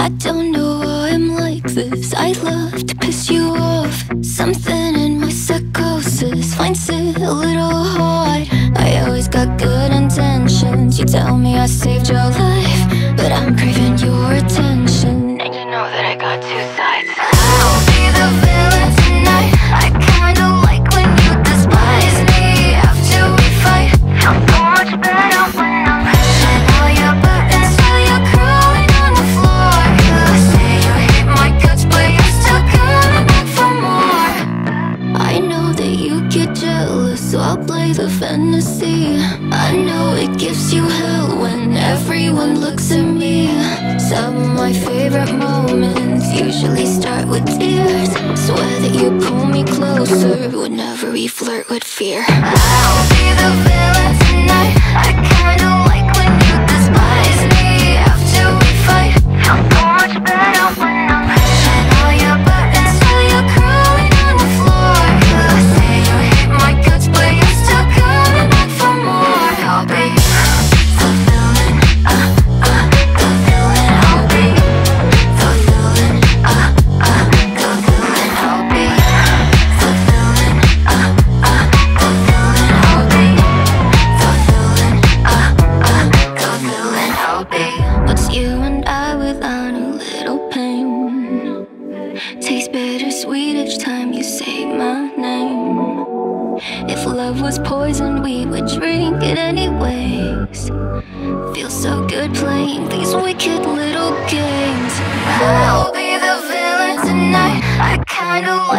I don't know why I'm like this. I love to piss you off. Something in my psychosis finds it a little hard. I always got good intentions. You tell me I saved your life, but I'm craving your attention. And you know that I got two sides. So I'll play the fantasy. I know it gives you hell when everyone looks at me. Some of my favorite moments usually start with tears. Swear that you pull me closer whenever we flirt with fear. I'll be the no pain. Tastes bittersweet each time you say my name. If love was poison, we would drink it anyways. Feels so good playing these wicked little games. I'll be the villain tonight. I kinda